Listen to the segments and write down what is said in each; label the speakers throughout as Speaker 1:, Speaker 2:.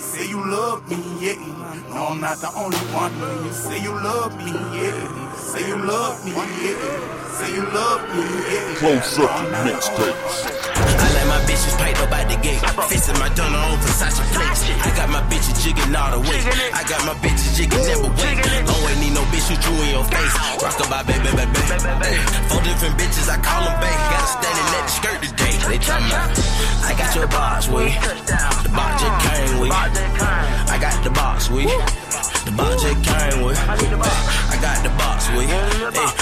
Speaker 1: say you love me, yeah. No, I'm not the only one. You say you love me, yeah. Say you love me, yeah. Say you love me, yeah.
Speaker 2: Close circuit mixtapes.
Speaker 3: I let my bitches pipe up out the gate. Fixing my donor on Versace plates. I got my bitches jigging all the way. I got my bitches jigging never wait. Long way need no bitch who drew in your face. Rock about baby, baby, baby. Four different bitches, I call them bae. Got a standing at the skirt today. They talking about, I got your box, we. The box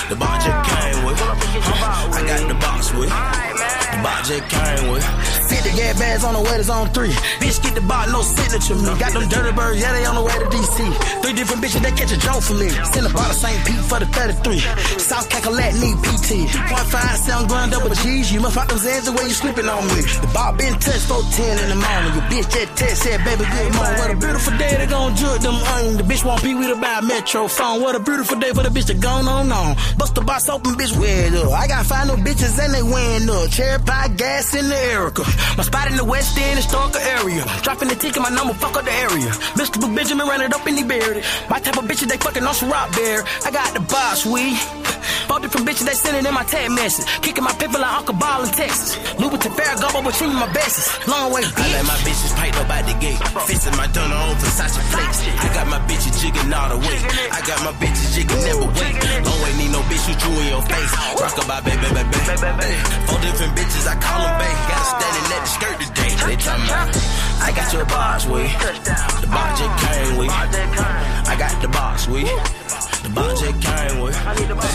Speaker 3: The box just came with. I got the box, we. The box just came with. 50 gas bags on the way to zone three. Bitch, get the box, no signature me. Got them dirty birds, yeah, they on the way to DC. Three different bitches, they catch a joke for me. Send a bottle St. Pete for the 33. South Cackalack need PT. 157 grand double G's. You must find them Xans the way you sleeping on me. The ball been touched 410 in the morning. Your bitch that text said, baby, good morning. What a beautiful day, they gon' judge them onions. The bitch won't be with about Metro phone. What a beautiful day for the bitch that gone on on. Bust the box open, bitch, wear it up. I got five new bitches and they wearing up. Cherry pie gas in the Erica. My spot in the West End, historical area. Dropping the ticket, my number, fuck up the area. Mr. Benjamin ran it up in the buried it. My type of bitches, they fucking on some rock bear. I got the boss, we. Four different bitches, they sending in my tag message. Kicking my people like Uncle Ball in Texas. Louboutin Ferragamo between my bestest. Long way, bitch. I let my bitches pipe up out the gate. Fixing my donor on Versace plates. I got my bitches jigging all the way. I got my bitches jigging never wait. Long way, need no bitch who drew in your face. Rock about baby, baby, baby. Four different bitches, I call them bae. Got a standing at the skirt today. They talking about, I got your box, we. The box just came with. I got the box, we. The box just came with.